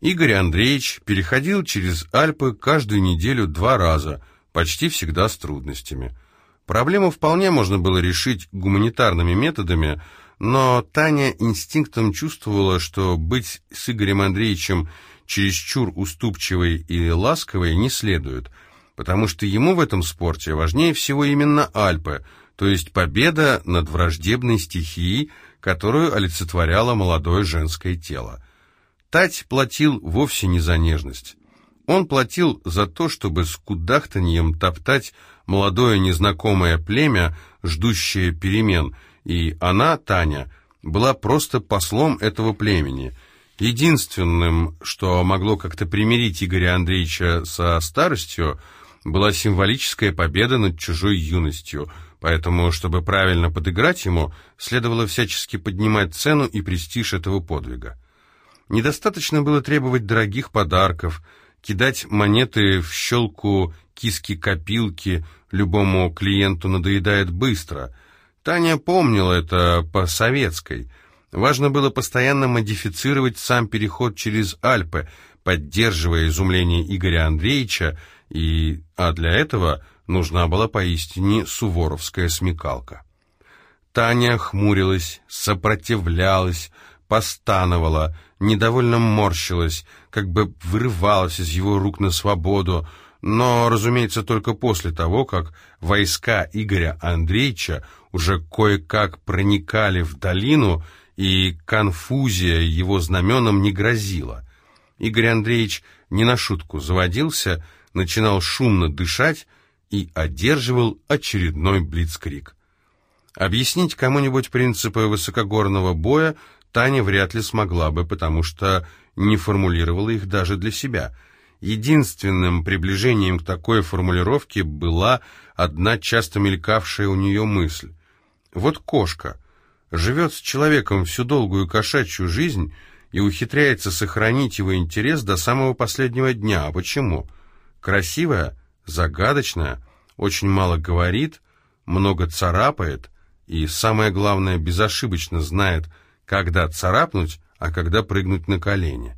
Игорь Андреевич переходил через Альпы каждую неделю два раза, почти всегда с трудностями. Проблему вполне можно было решить гуманитарными методами, но Таня инстинктом чувствовала, что быть с Игорем Андреевичем чересчур уступчивой и ласковой не следует, потому что ему в этом спорте важнее всего именно Альпы, то есть победа над враждебной стихией, которую олицетворяло молодое женское тело. Тать платил вовсе не за нежность. Он платил за то, чтобы с кудахтаньем топтать молодое незнакомое племя, ждущее перемен, и она, Таня, была просто послом этого племени. Единственным, что могло как-то примирить Игоря Андреевича со старостью, была символическая победа над чужой юностью, поэтому, чтобы правильно подыграть ему, следовало всячески поднимать цену и престиж этого подвига. Недостаточно было требовать дорогих подарков, кидать монеты в щелку киски-копилки, любому клиенту надоедает быстро. Таня помнила это по-советской. Важно было постоянно модифицировать сам переход через Альпы, поддерживая изумление Игоря Андреевича, и, а для этого нужна была поистине суворовская смекалка. Таня хмурилась, сопротивлялась, постановала, недовольно морщилась, как бы вырывалась из его рук на свободу, но, разумеется, только после того, как войска Игоря Андреевича уже кое-как проникали в долину, и конфузия его знаменам не грозила. Игорь Андреевич не на шутку заводился, начинал шумно дышать и одерживал очередной блицкрик. Объяснить кому-нибудь принципы высокогорного боя Таня вряд ли смогла бы, потому что не формулировала их даже для себя. Единственным приближением к такой формулировке была одна часто мелькавшая у нее мысль. Вот кошка живет с человеком всю долгую кошачью жизнь и ухитряется сохранить его интерес до самого последнего дня. А почему? Красивая, загадочная, очень мало говорит, много царапает и, самое главное, безошибочно знает, когда царапнуть, а когда прыгнуть на колени.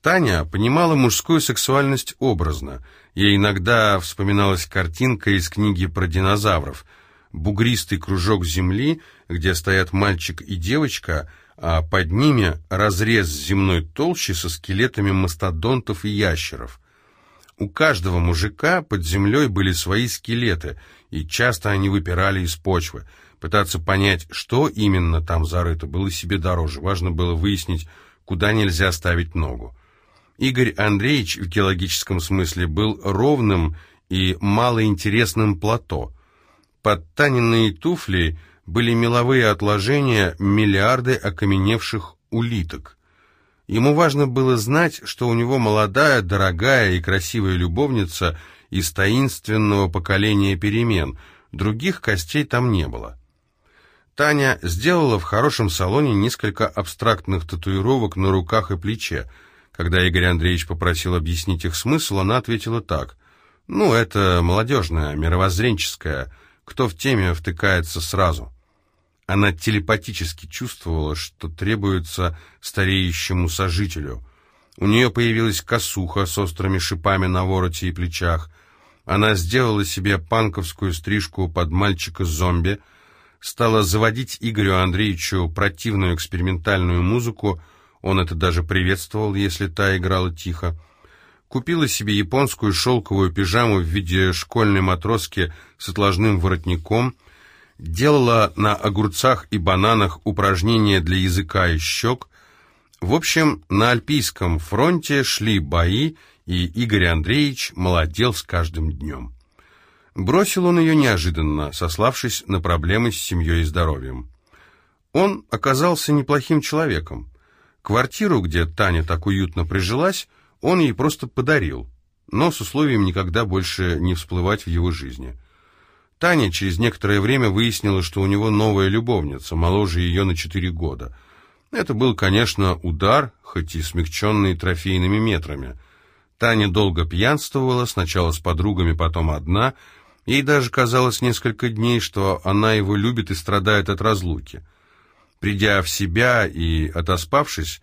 Таня понимала мужскую сексуальность образно. Ей иногда вспоминалась картинка из книги про динозавров. Бугристый кружок земли, где стоят мальчик и девочка, а под ними разрез земной толщи со скелетами мастодонтов и ящеров. У каждого мужика под землей были свои скелеты, и часто они выпирали из почвы. Пытаться понять, что именно там зарыто, было себе дороже. Важно было выяснить, куда нельзя ставить ногу. Игорь Андреевич в геологическом смысле был ровным и малоинтересным плато. Под Таниные туфли были меловые отложения миллиарды окаменевших улиток. Ему важно было знать, что у него молодая, дорогая и красивая любовница из таинственного поколения перемен, других костей там не было. Таня сделала в хорошем салоне несколько абстрактных татуировок на руках и плече. Когда Игорь Андреевич попросил объяснить их смысл, она ответила так. «Ну, это молодежное, мировоззренческое. Кто в теме втыкается сразу». Она телепатически чувствовала, что требуется стареющему сожителю. У нее появилась косуха с острыми шипами на вороте и плечах. Она сделала себе панковскую стрижку под мальчика-зомби — стала заводить Игорю Андреевичу противную экспериментальную музыку, он это даже приветствовал, если та играла тихо. Купила себе японскую шелковую пижаму в виде школьной матроски с отложным воротником, делала на огурцах и бананах упражнения для языка и щек. В общем, на Альпийском фронте шли бои, и Игорь Андреевич молодел с каждым днем. Бросил он ее неожиданно, сославшись на проблемы с семьей и здоровьем. Он оказался неплохим человеком. Квартиру, где Таня так уютно прижилась, он ей просто подарил, но с условием никогда больше не всплывать в его жизни. Таня через некоторое время выяснила, что у него новая любовница, моложе ее на четыре года. Это был, конечно, удар, хоть и смягченный трофейными метрами. Таня долго пьянствовала, сначала с подругами, потом одна — Ей даже казалось несколько дней, что она его любит и страдает от разлуки. Придя в себя и отоспавшись,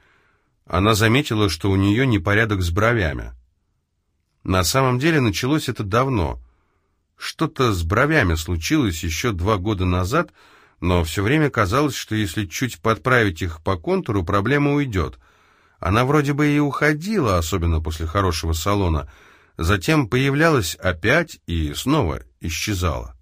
она заметила, что у нее непорядок с бровями. На самом деле началось это давно. Что-то с бровями случилось еще два года назад, но все время казалось, что если чуть подправить их по контуру, проблема уйдет. Она вроде бы и уходила, особенно после хорошего салона, затем появлялась опять и снова исчезала.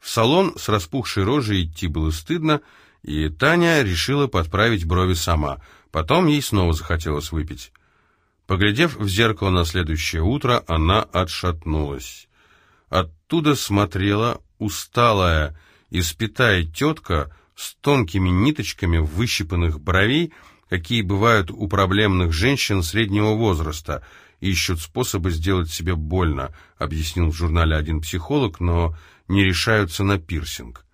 В салон с распухшей рожей идти было стыдно, и Таня решила подправить брови сама. Потом ей снова захотелось выпить. Поглядев в зеркало на следующее утро, она отшатнулась. Оттуда смотрела усталая, испитая тетка с тонкими ниточками выщипанных бровей, какие бывают у проблемных женщин среднего возраста, ищут способы сделать себе больно, объяснил в журнале один психолог, но не решаются на пирсинг.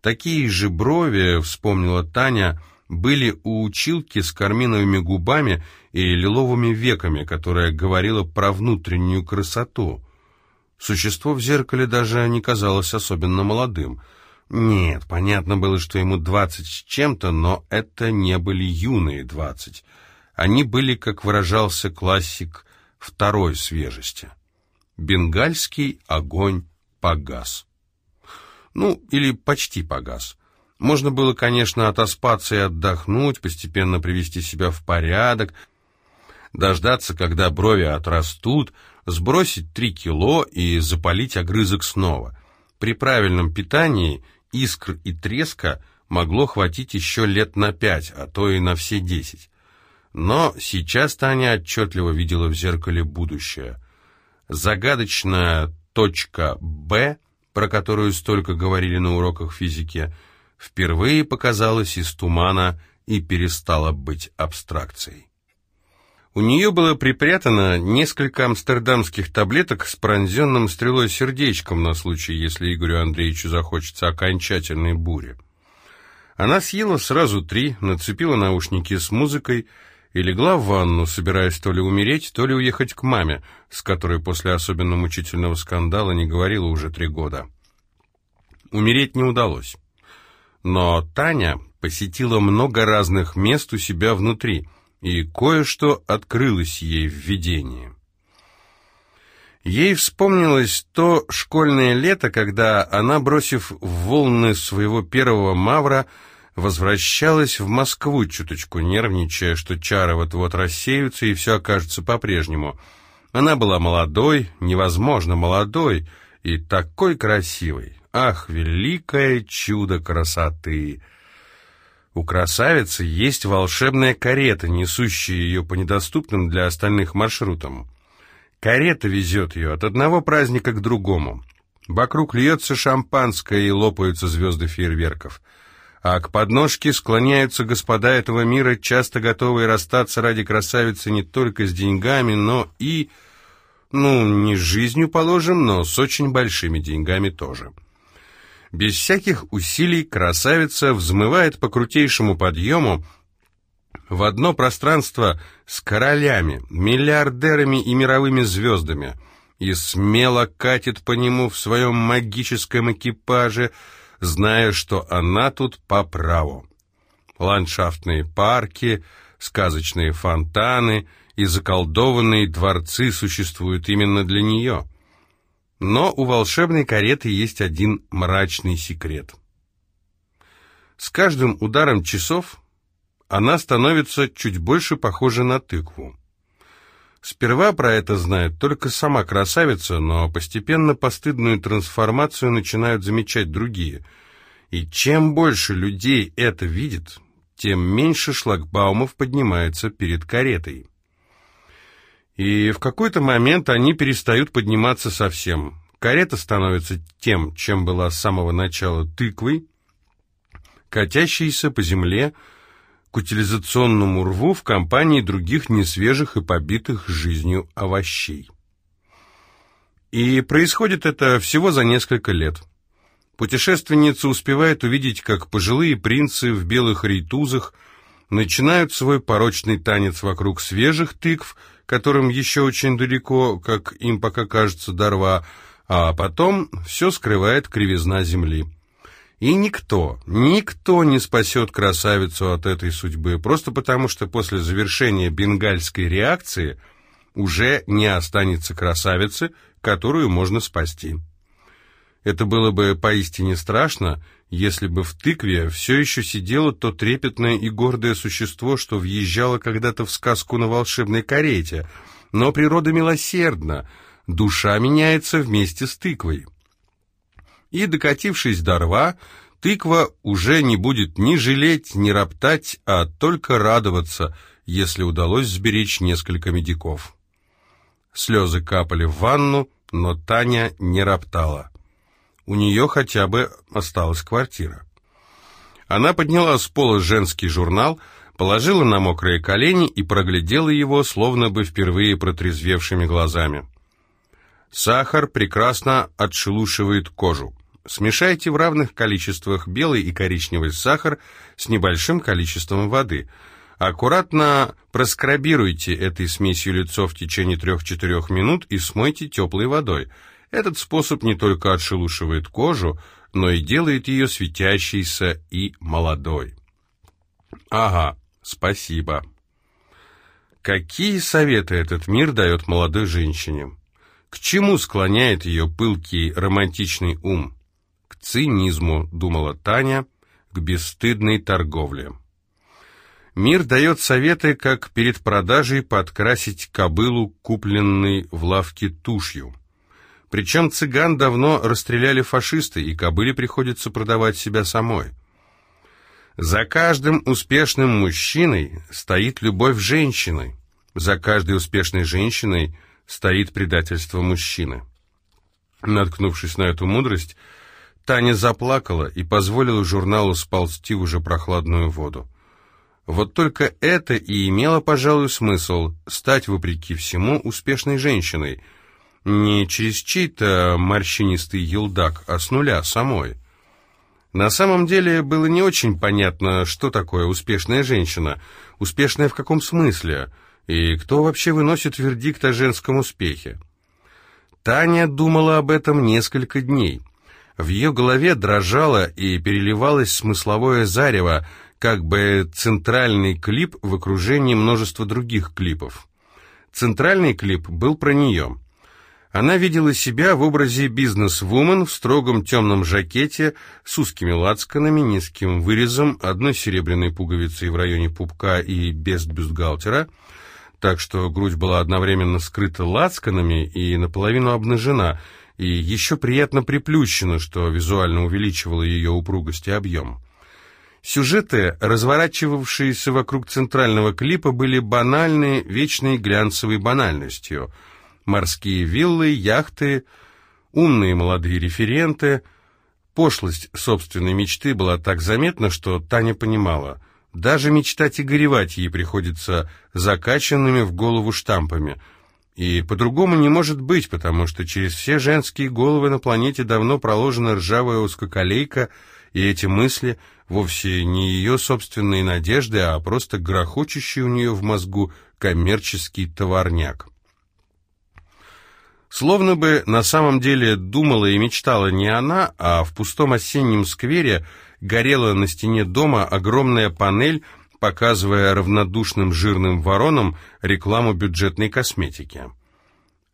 Такие же брови, вспомнила Таня, были у училки с карминовыми губами и лиловыми веками, которая говорила про внутреннюю красоту. Существо в зеркале даже не казалось особенно молодым. Нет, понятно было, что ему двадцать с чем-то, но это не были юные двадцать. Они были, как выражался классик, второй свежести. Бенгальский огонь погас. Ну, или почти погас. Можно было, конечно, отоспаться и отдохнуть, постепенно привести себя в порядок, дождаться, когда брови отрастут, сбросить три кило и запалить огрызок снова. При правильном питании искр и треска могло хватить еще лет на пять, а то и на все десять. Но сейчас Таня отчетливо видела в зеркале будущее. Загадочная точка «Б», про которую столько говорили на уроках физики, впервые показалась из тумана и перестала быть абстракцией. У нее было припрятано несколько амстердамских таблеток с пронзенным стрелой сердечком на случай, если Игорю Андреевичу захочется окончательной бури. Она съела сразу три, нацепила наушники с музыкой и легла в ванну, собираясь то ли умереть, то ли уехать к маме, с которой после особенно мучительного скандала не говорила уже три года. Умереть не удалось. Но Таня посетила много разных мест у себя внутри – и кое-что открылось ей в видении. Ей вспомнилось то школьное лето, когда она, бросив в волны своего первого мавра, возвращалась в Москву, чуточку нервничая, что чары вот-вот рассеются и все окажется по-прежнему. Она была молодой, невозможно молодой и такой красивой. Ах, великое чудо красоты! У красавицы есть волшебная карета, несущая ее по недоступным для остальных маршрутам. Карета везет ее от одного праздника к другому. Вокруг льется шампанское и лопаются звезды фейерверков. А к подножке склоняются господа этого мира, часто готовые расстаться ради красавицы не только с деньгами, но и... Ну, не с жизнью, положим, но с очень большими деньгами тоже. Без всяких усилий красавица взмывает по крутейшему подъему в одно пространство с королями, миллиардерами и мировыми звездами и смело катит по нему в своем магическом экипаже, зная, что она тут по праву. Ландшафтные парки, сказочные фонтаны и заколдованные дворцы существуют именно для нее — но у волшебной кареты есть один мрачный секрет. С каждым ударом часов она становится чуть больше похожа на тыкву. Сперва про это знает только сама красавица, но постепенно постыдную трансформацию начинают замечать другие. И чем больше людей это видит, тем меньше шлагбаумов поднимается перед каретой. И в какой-то момент они перестают подниматься совсем. Карета становится тем, чем была с самого начала тыквой, катящейся по земле к утилизационному рву в компании других несвежих и побитых жизнью овощей. И происходит это всего за несколько лет. Путешественница успевает увидеть, как пожилые принцы в белых рейтузах начинают свой порочный танец вокруг свежих тыкв, которым еще очень далеко, как им пока кажется, до рва, а потом все скрывает кривизна земли. И никто, никто не спасет красавицу от этой судьбы, просто потому что после завершения бенгальской реакции уже не останется красавицы, которую можно спасти. Это было бы поистине страшно, если бы в тыкве все еще сидело то трепетное и гордое существо, что въезжало когда-то в сказку на волшебной карете. Но природа милосердна, душа меняется вместе с тыквой и, докатившись до рва, тыква уже не будет ни жалеть, ни роптать, а только радоваться, если удалось сберечь несколько медиков. Слезы капали в ванну, но Таня не роптала. У нее хотя бы осталась квартира. Она подняла с пола женский журнал, положила на мокрые колени и проглядела его, словно бы впервые протрезвевшими глазами. Сахар прекрасно отшелушивает кожу. Смешайте в равных количествах белый и коричневый сахар с небольшим количеством воды. Аккуратно проскрабируйте этой смесью лицо в течение 3-4 минут и смойте теплой водой. Этот способ не только отшелушивает кожу, но и делает ее светящейся и молодой. Ага, спасибо. Какие советы этот мир дает молодой женщине? К чему склоняет ее пылкий романтичный ум? цинизму, думала Таня, к бесстыдной торговле. Мир дает советы, как перед продажей подкрасить кобылу, купленной в лавке тушью. Причем цыган давно расстреляли фашисты, и кобыле приходится продавать себя самой. За каждым успешным мужчиной стоит любовь женщины, за каждой успешной женщиной стоит предательство мужчины. Наткнувшись на эту мудрость, Таня заплакала и позволила журналу сползти уже прохладную воду. Вот только это и имело, пожалуй, смысл стать, вопреки всему, успешной женщиной. Не через чей-то морщинистый елдак, а с нуля самой. На самом деле было не очень понятно, что такое успешная женщина, успешная в каком смысле, и кто вообще выносит вердикт о женском успехе. Таня думала об этом несколько дней. В ее голове дрожало и переливалось смысловое зарево, как бы центральный клип в окружении множества других клипов. Центральный клип был про нее. Она видела себя в образе бизнес-вумен в строгом темном жакете с узкими лацканами, низким вырезом, одной серебряной пуговицей в районе пупка и без бюстгальтера, так что грудь была одновременно скрыта лацканами и наполовину обнажена – и еще приятно приплющено, что визуально увеличивало ее упругость и объем. Сюжеты, разворачивавшиеся вокруг центрального клипа, были банальные, вечной глянцевой банальностью. Морские виллы, яхты, умные молодые референты. Пошлость собственной мечты была так заметна, что Таня понимала, даже мечтать и горевать ей приходится закачанными в голову штампами – и по-другому не может быть, потому что через все женские головы на планете давно проложена ржавая узкоколейка, и эти мысли вовсе не ее собственные надежды, а просто грохочущий у нее в мозгу коммерческий товарняк. Словно бы на самом деле думала и мечтала не она, а в пустом осеннем сквере горела на стене дома огромная панель показывая равнодушным жирным воронам рекламу бюджетной косметики.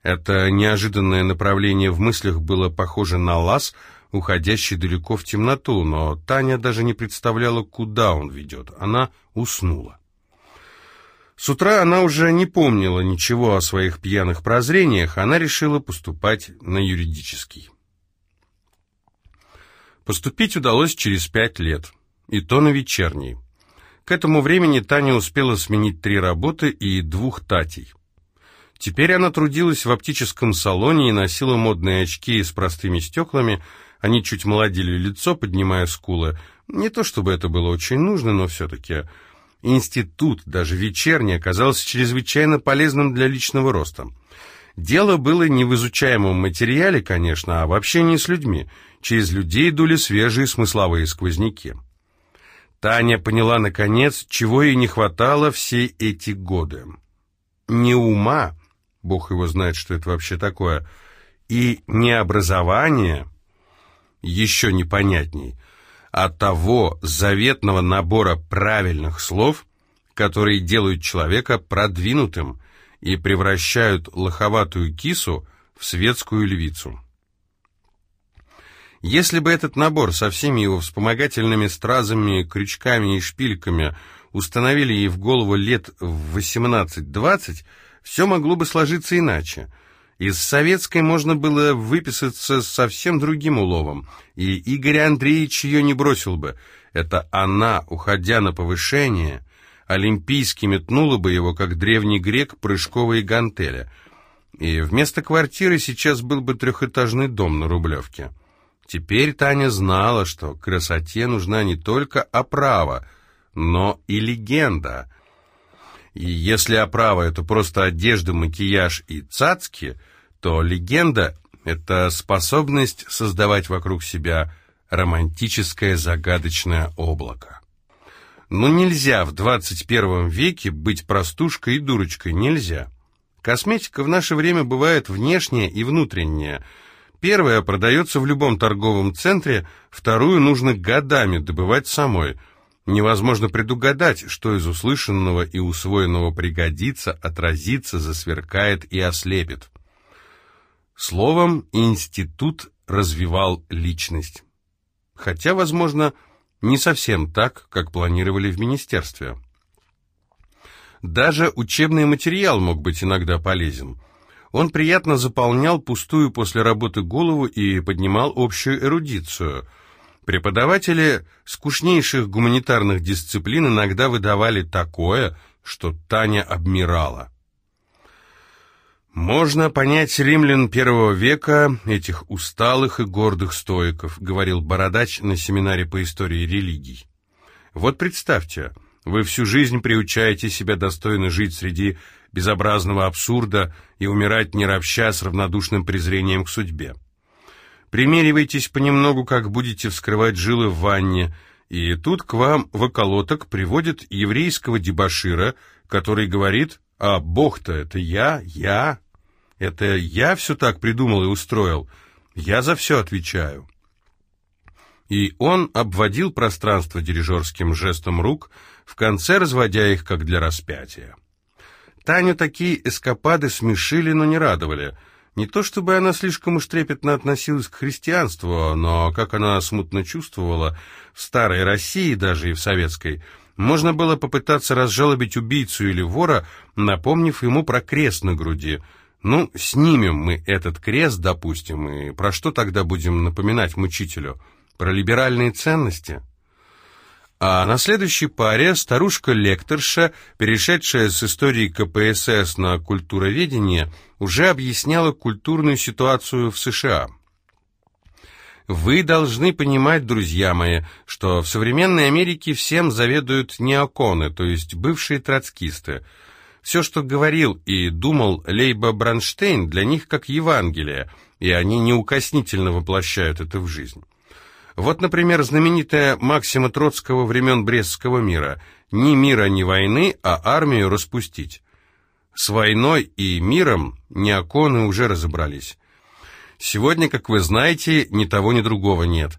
Это неожиданное направление в мыслях было похоже на лаз, уходящий далеко в темноту, но Таня даже не представляла, куда он ведет. Она уснула. С утра она уже не помнила ничего о своих пьяных прозрениях, она решила поступать на юридический. Поступить удалось через пять лет, и то на вечерний. К этому времени Таня успела сменить три работы и двух татей. Теперь она трудилась в оптическом салоне и носила модные очки с простыми стеклами. Они чуть молодили лицо, поднимая скулы. Не то чтобы это было очень нужно, но все-таки. Институт, даже вечерний, оказался чрезвычайно полезным для личного роста. Дело было не в изучаемом материале, конечно, а в общении с людьми. Через людей дули свежие смысловые сквозняки. Таня поняла, наконец, чего ей не хватало все эти годы. Не ума, бог его знает, что это вообще такое, и не образование, еще непонятней, а того заветного набора правильных слов, которые делают человека продвинутым и превращают лоховатую кису в светскую львицу. Если бы этот набор со всеми его вспомогательными стразами, крючками и шпильками установили ей в голову лет в 18-20, все могло бы сложиться иначе. Из советской можно было выписаться совсем другим уловом, и Игорь Андреевич ее не бросил бы. Это она, уходя на повышение, олимпийски метнула бы его, как древний грек, прыжковые гантели. И вместо квартиры сейчас был бы трехэтажный дом на Рублевке. Теперь Таня знала, что красоте нужна не только оправа, но и легенда. И если оправа — это просто одежда, макияж и цацки, то легенда — это способность создавать вокруг себя романтическое загадочное облако. Но нельзя в 21 веке быть простушкой и дурочкой, нельзя. Косметика в наше время бывает внешняя и внутренняя — Первая продается в любом торговом центре, вторую нужно годами добывать самой. Невозможно предугадать, что из услышанного и усвоенного пригодится, отразится, засверкает и ослепит. Словом, институт развивал личность. Хотя, возможно, не совсем так, как планировали в министерстве. Даже учебный материал мог быть иногда полезен. Он приятно заполнял пустую после работы голову и поднимал общую эрудицию. Преподаватели скучнейших гуманитарных дисциплин иногда выдавали такое, что Таня обмирала. «Можно понять римлян первого века, этих усталых и гордых стоиков», говорил Бородач на семинаре по истории религий. «Вот представьте, вы всю жизнь приучаете себя достойно жить среди безобразного абсурда и умирать не ропща с равнодушным презрением к судьбе. Примеривайтесь понемногу, как будете вскрывать жилы в ванне, и тут к вам в околоток приводит еврейского дебошира, который говорит «А Бог-то это я, я, это я все так придумал и устроил, я за все отвечаю». И он обводил пространство дирижерским жестом рук, в конце разводя их, как для распятия. Таню такие эскапады смешили, но не радовали. Не то чтобы она слишком уж трепетно относилась к христианству, но, как она смутно чувствовала, в старой России, даже и в советской, можно было попытаться разжалобить убийцу или вора, напомнив ему про крест на груди. Ну, снимем мы этот крест, допустим, и про что тогда будем напоминать мучителю? Про либеральные ценности?» А на следующей паре старушка-лекторша, перешедшая с истории КПСС на культуроведение, уже объясняла культурную ситуацию в США. Вы должны понимать, друзья мои, что в современной Америке всем заведуют неоконы, то есть бывшие троцкисты. Все, что говорил и думал Лейба Бранштейн, для них как Евангелие, и они неукоснительно воплощают это в жизнь. Вот, например, знаменитая Максима Троцкого времен Брестского мира «Ни мира, ни войны, а армию распустить». С войной и миром неоконы уже разобрались. Сегодня, как вы знаете, ни того, ни другого нет.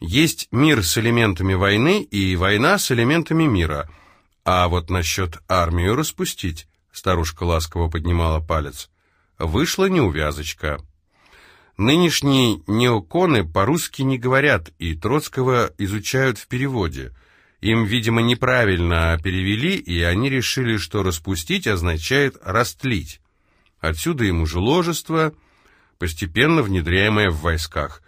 Есть мир с элементами войны и война с элементами мира. А вот насчет армию распустить, старушка ласково поднимала палец, вышла неувязочка. Нынешние неоконы по-русски не говорят, и Троцкого изучают в переводе. Им, видимо, неправильно перевели, и они решили, что «распустить» означает «растлить». Отсюда ему мужеложество, постепенно внедряемое в войсках.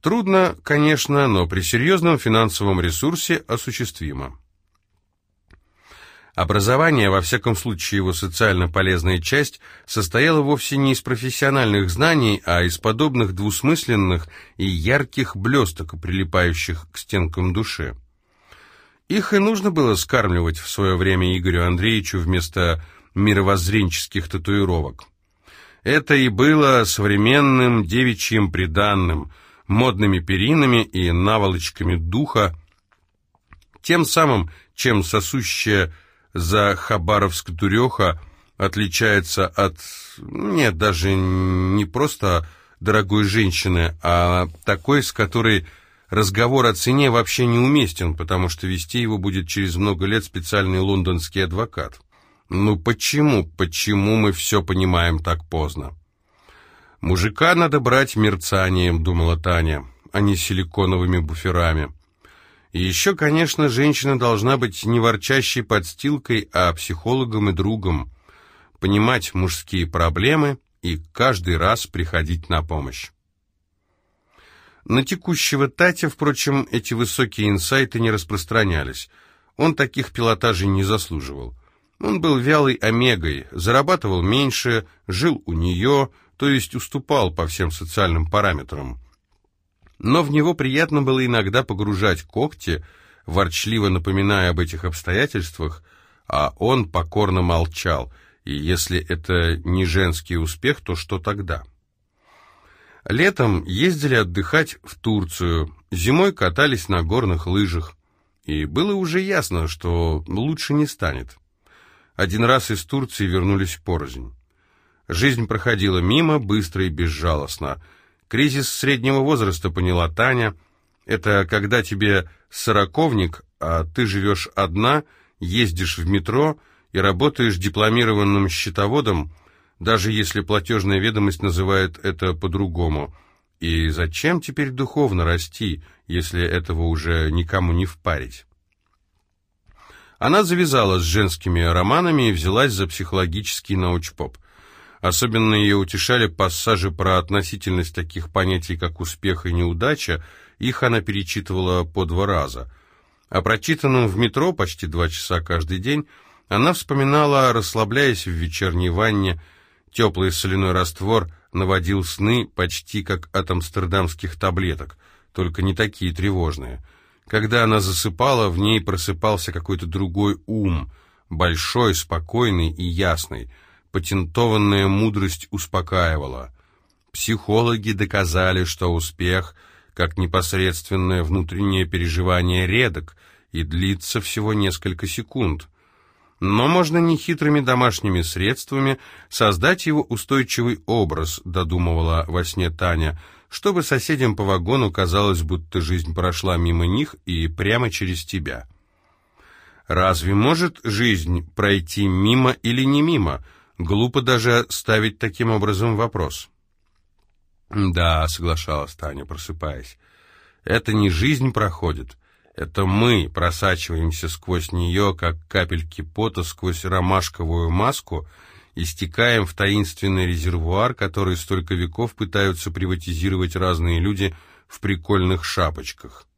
Трудно, конечно, но при серьезном финансовом ресурсе осуществимо. Образование, во всяком случае его социально полезная часть, состояла вовсе не из профессиональных знаний, а из подобных двусмысленных и ярких блесток, прилипающих к стенкам души. Их и нужно было скармливать в свое время Игорю Андреевичу вместо мировоззренческих татуировок. Это и было современным девичьим приданным, модными перинами и наволочками духа, тем самым, чем сосущая за Хабаровск-Дуреха отличается от... Нет, даже не просто дорогой женщины, а такой, с которой разговор о цене вообще неуместен, потому что вести его будет через много лет специальный лондонский адвокат. Ну почему, почему мы все понимаем так поздно? Мужика надо брать мерцанием, думала Таня, а не силиконовыми буферами. И еще, конечно, женщина должна быть не ворчащей подстилкой, а психологом и другом, понимать мужские проблемы и каждый раз приходить на помощь. На текущего Татя, впрочем, эти высокие инсайты не распространялись. Он таких пилотажей не заслуживал. Он был вялой омегой, зарабатывал меньше, жил у нее, то есть уступал по всем социальным параметрам. Но в него приятно было иногда погружать когти, ворчливо напоминая об этих обстоятельствах, а он покорно молчал, и если это не женский успех, то что тогда? Летом ездили отдыхать в Турцию, зимой катались на горных лыжах. И было уже ясно, что лучше не станет. Один раз из Турции вернулись порознь. Жизнь проходила мимо, быстро и безжалостно. Кризис среднего возраста, поняла Таня. Это когда тебе сороковник, а ты живешь одна, ездишь в метро и работаешь дипломированным счетоводом, даже если платежная ведомость называет это по-другому. И зачем теперь духовно расти, если этого уже никому не впарить? Она завязала с женскими романами и взялась за психологический научпоп. Особенно ее утешали пассажи про относительность таких понятий, как успех и неудача, их она перечитывала по два раза. О прочитанном в метро почти два часа каждый день она вспоминала, расслабляясь в вечерней ванне, Теплый соляной раствор наводил сны почти как от амстердамских таблеток, только не такие тревожные. Когда она засыпала, в ней просыпался какой-то другой ум, большой, спокойный и ясный. Патентованная мудрость успокаивала. Психологи доказали, что успех, как непосредственное внутреннее переживание, редок и длится всего несколько секунд. Но можно нехитрыми домашними средствами создать его устойчивый образ, додумывала во сне Таня, чтобы соседям по вагону казалось, будто жизнь прошла мимо них и прямо через тебя. Разве может жизнь пройти мимо или не мимо? Глупо даже ставить таким образом вопрос. «Да», — соглашалась Таня, просыпаясь, — «это не жизнь проходит, это мы просачиваемся сквозь нее, как капельки пота сквозь ромашковую маску, и стекаем в таинственный резервуар, который столько веков пытаются приватизировать разные люди в прикольных шапочках.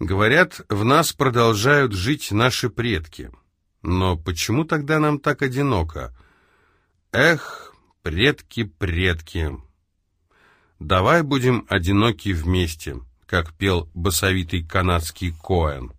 Говорят, в нас продолжают жить наши предки. Но почему тогда нам так одиноко? Эх, предки, предки. Давай будем одиноки вместе как пел басовитый канадский Коэн.